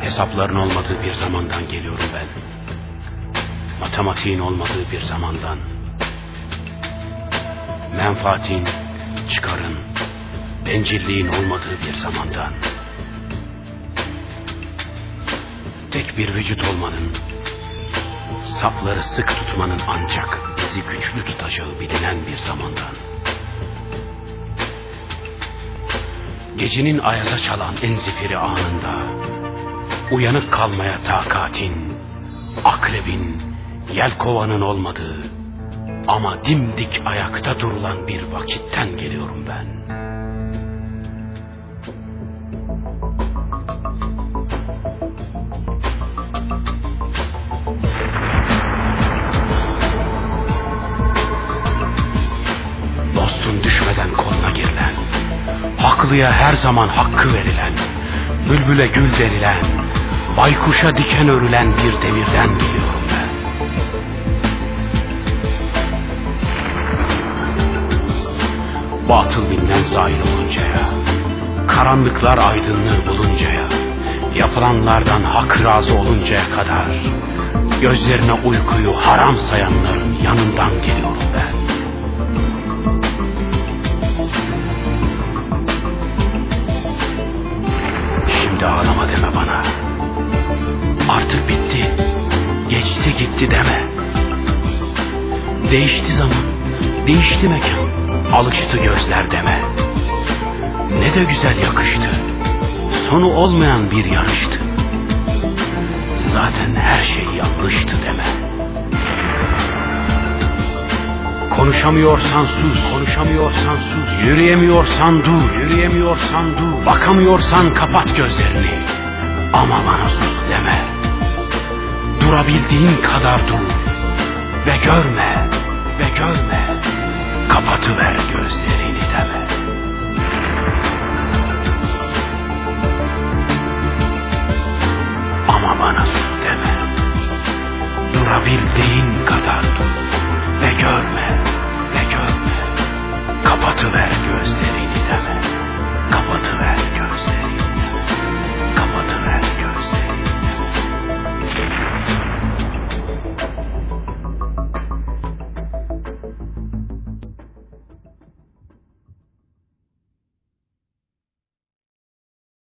Hesapların olmadığı bir zamandan geliyorum ben. Matematiğin olmadığı bir zamandan. Menfaatin, çıkarın, bencilliğin olmadığı bir zamandan. Tek bir vücut olmanın, sapları sık tutmanın ancak bizi güçlü tutacağı bilinen bir zamandan. Gecenin ayaza çalan en zifiri anında, uyanık kalmaya takatin, akrebin, yelkovanın olmadığı ama dimdik ayakta durulan bir vakitten geliyorum ben. Dostun düşmeden koluna girilen, haklıya her zaman hakkı verilen, bülbüle gül derilen, baykuşa diken örülen bir devirden geliyorum ben. Batıl bilinen zail oluncaya, karanlıklar aydınlığı buluncaya, yapılanlardan hak razı oluncaya kadar, gözlerine uykuyu haram sayanların yanından geliyorum ben. Şimdi ağlama deme bana. Artık bitti. Geçti gitti deme. Değişti zaman. Değişti mekan. Alıştı gözler deme. Ne de güzel yakıştı. Sonu olmayan bir yarıştı. Zaten her şey yanlıştı deme. Konuşamıyorsan sus, konuşamıyorsan sus. Yürüyemiyorsan dur, yürüyemiyorsan dur. Bakamıyorsan kapat gözlerini. Ama bana sus deme. Durabildiğin kadar dur. Ve görme, ve görme. Kapatıver gözlerini deme. Ama bana sus deme. Durabildiğin kadar dur. Ve görme, ve görme. Kapatıver gözlerini.